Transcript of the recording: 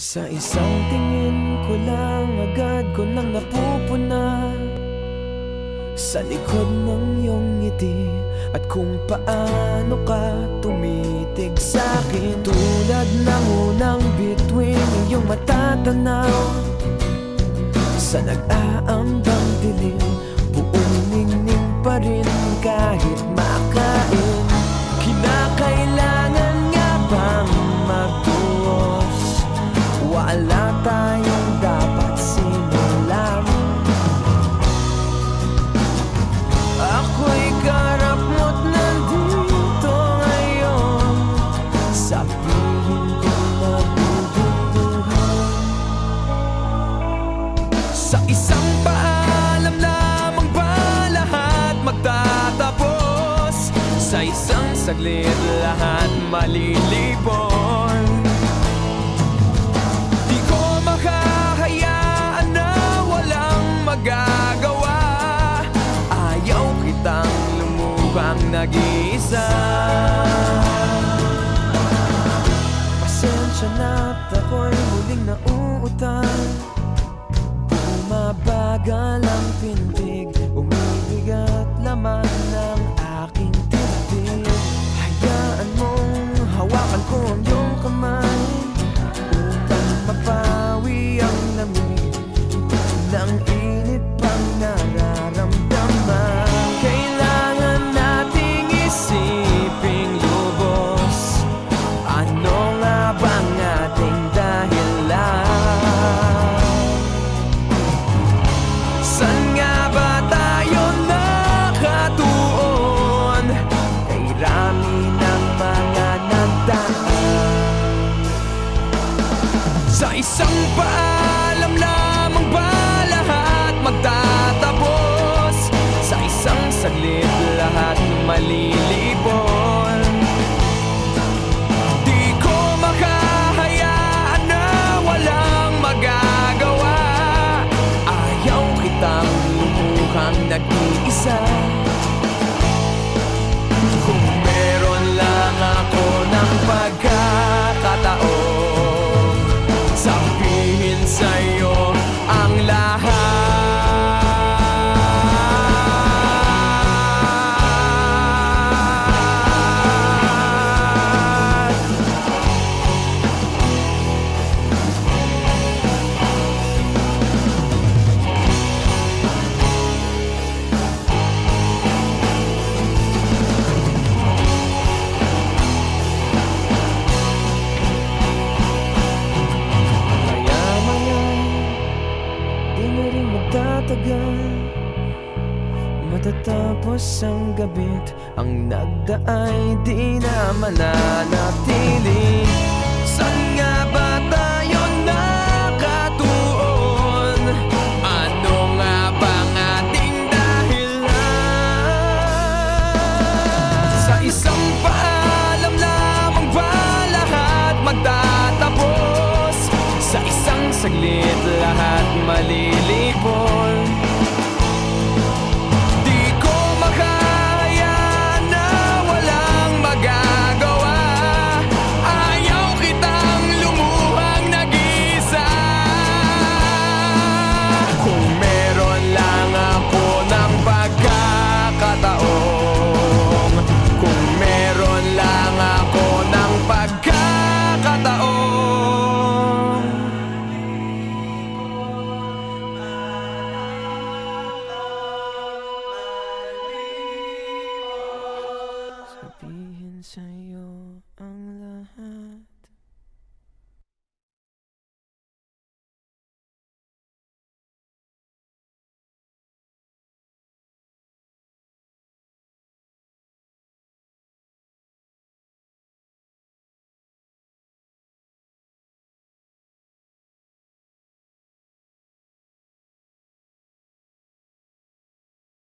Sa isang tingin ko lang agad ko nang napupuna. Sa likod ng iyong ngiti At kung paano ka tumitig sa'kin Tulad ng unang bituin iyong matatanaw. Sa nag-aambang saglit lahat malilipon. Di ko makahayaan na walang magagawa. Ayaw kitang lumuhang nag-iisa. Pasensya na't ako'y muling nauutang Bumabagal ang pintig isang paalam lamang ba lahat magtatapos? Sa isang saglit lahat malilipon. Di ko makahayaan na walang magagawa. Ayaw kitang lumuhang nag-iisa di rin magtatagal. Matatapos ang gabit Ang nagdaay di na mananatili. Saan nga ba shine you on the.